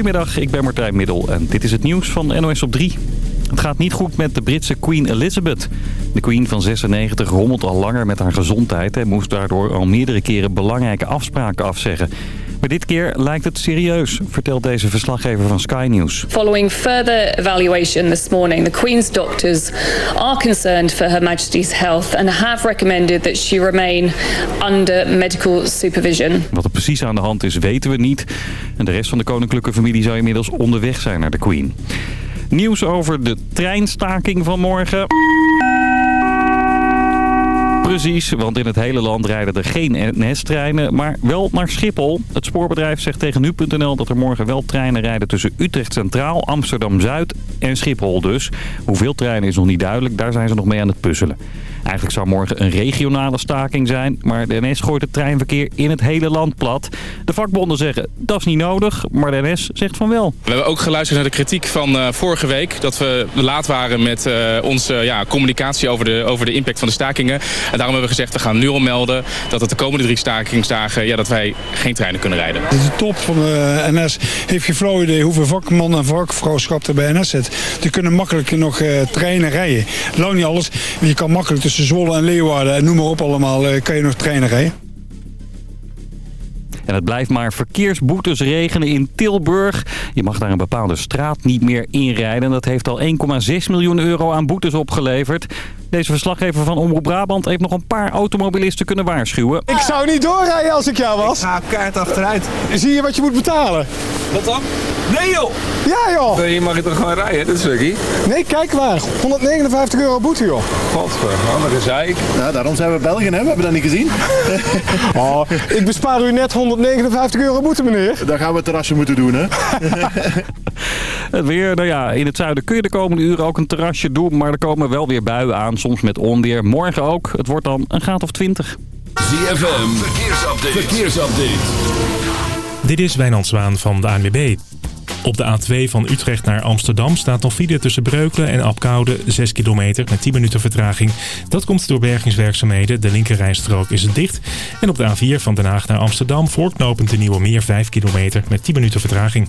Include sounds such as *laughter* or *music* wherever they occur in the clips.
Goedemiddag, ik ben Martijn Middel en dit is het nieuws van NOS op 3. Het gaat niet goed met de Britse Queen Elizabeth. De Queen van 96 rommelt al langer met haar gezondheid... en moest daardoor al meerdere keren belangrijke afspraken afzeggen. Maar dit keer lijkt het serieus, vertelt deze verslaggever van Sky News. Following further evaluation this morning, the Queen's doctors are concerned for Her Majesty's health and have recommended that she remain under medical supervision. Wat er precies aan de hand is, weten we niet. En de rest van de koninklijke familie zou inmiddels onderweg zijn naar de Queen. Nieuws over de treinstaking van morgen. Precies, want in het hele land rijden er geen NS-treinen, maar wel naar Schiphol. Het spoorbedrijf zegt tegen nu.nl dat er morgen wel treinen rijden tussen Utrecht Centraal, Amsterdam-Zuid en Schiphol dus. Hoeveel treinen is nog niet duidelijk, daar zijn ze nog mee aan het puzzelen. Eigenlijk zou morgen een regionale staking zijn, maar de NS gooit het treinverkeer in het hele land plat. De vakbonden zeggen dat is niet nodig, maar de NS zegt van wel. We hebben ook geluisterd naar de kritiek van uh, vorige week, dat we laat waren met uh, onze ja, communicatie over de, over de impact van de stakingen. En daarom hebben we gezegd, we gaan nu al melden dat het de komende drie stakingsdagen, ja, dat wij geen treinen kunnen rijden. De top van de NS heeft geen flauw idee hoeveel vakman en vakvrouwschap er bij NS zit. Die kunnen makkelijk nog uh, treinen rijden. Lang niet alles, maar je kan makkelijk tussen Zwolle en Leeuwarden en noem maar op allemaal, kan je nog treinen rijden. En het blijft maar verkeersboetes regenen in Tilburg. Je mag daar een bepaalde straat niet meer inrijden. Dat heeft al 1,6 miljoen euro aan boetes opgeleverd. Deze verslaggever van Omroep Brabant heeft nog een paar automobilisten kunnen waarschuwen. Ik zou niet doorrijden als ik jou was. Ik ga kaart achteruit. Zie je wat je moet betalen? Wat dan? Nee joh! Ja joh! Nee, je mag je toch gewoon rijden, dat is lucky. Nee, kijk maar. 159 euro boete joh. Godver, wat zei ik. Nou, daarom zijn we Belgen hè, we hebben dat niet gezien. *laughs* oh, ik bespaar u net 159 euro boete meneer. Dan gaan we het terrasje moeten doen hè. *laughs* het weer, nou ja, in het zuiden kun je de komende uren ook een terrasje doen, maar er komen wel weer buien aan soms met onweer. Morgen ook. Het wordt dan een graad of 20. ZFM, verkeersupdate. verkeersupdate. Dit is Wijnand Zwaan van de ANWB. Op de A2 van Utrecht naar Amsterdam staat nog file tussen Breukelen en Apkoude 6 kilometer met 10 minuten vertraging. Dat komt door bergingswerkzaamheden. De linkerrijstrook is dicht. En op de A4 van Den Haag naar Amsterdam voorknopend de Nieuwe Meer 5 kilometer met 10 minuten vertraging.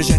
hoje é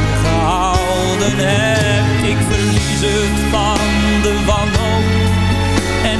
gehouden hebt? Ik verlies het van de wanhoop en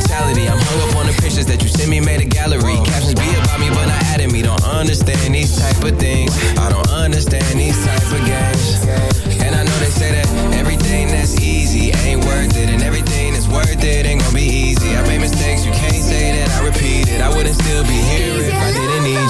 mentality. I'm hung up on the pictures that you send me, made a gallery. Captions be about me, but not adding me. Don't understand these type of things. I don't understand these type of games. And I know they say that everything that's easy ain't worth it, and everything that's worth it ain't gonna be easy. I made mistakes, you can't say that I repeat it. I wouldn't still be here if I didn't need you.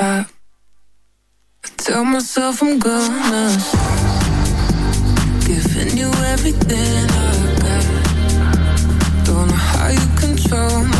stop. I tell myself I'm gonna giving you everything I got. Don't know how you control my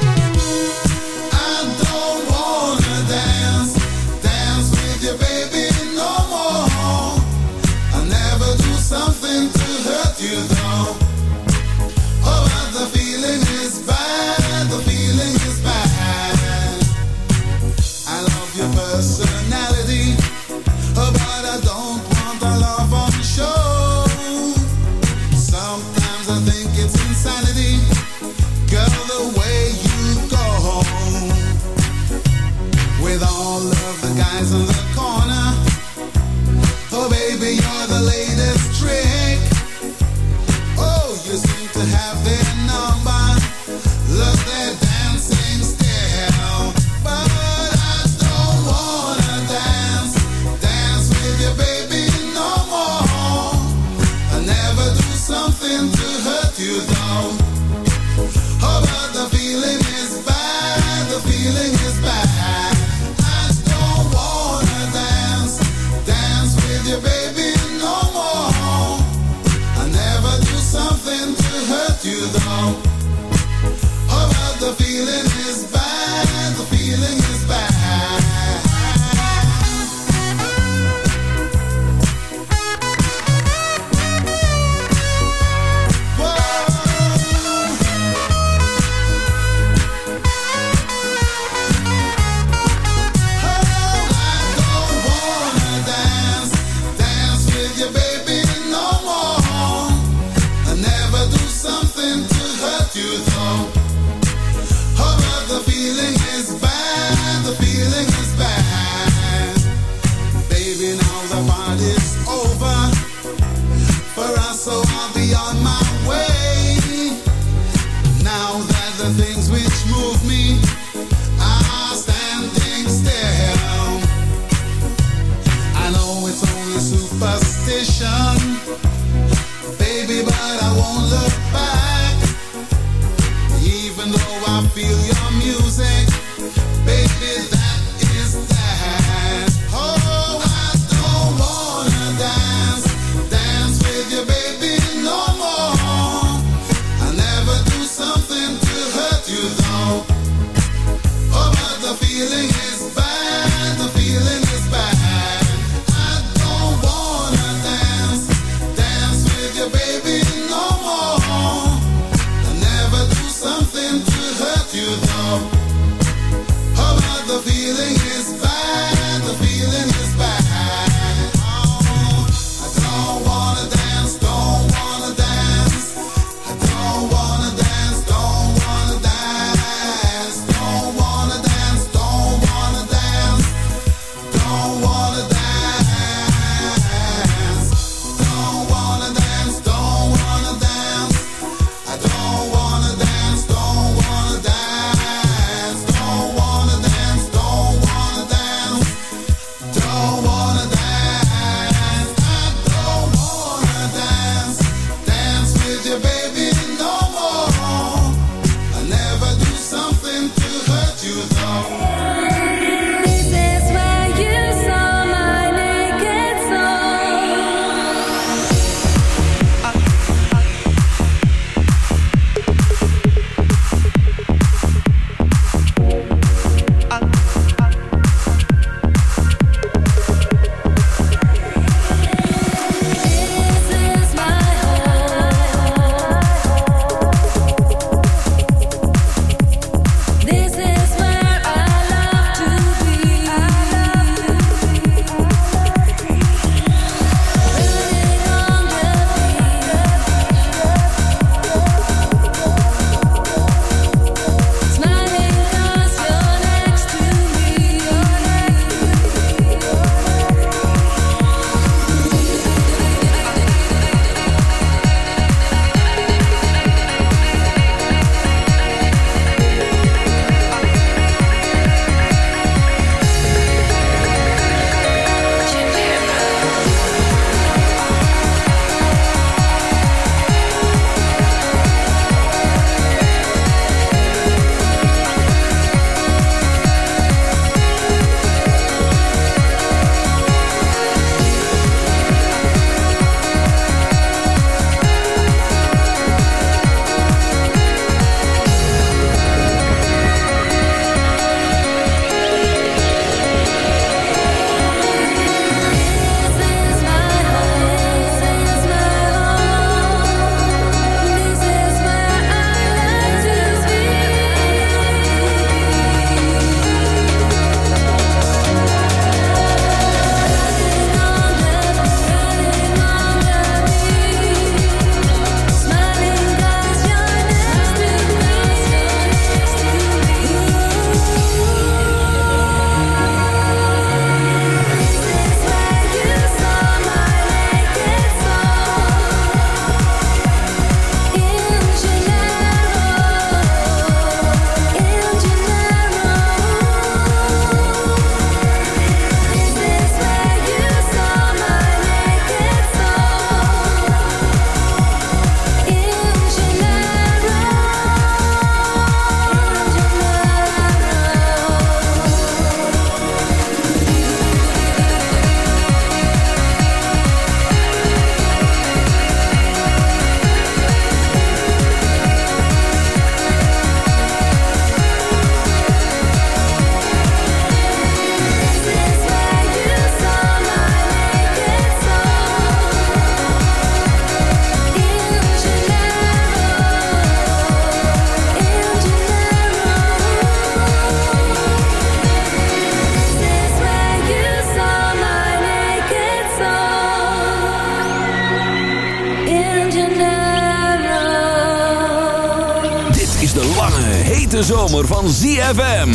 all of the guys in the call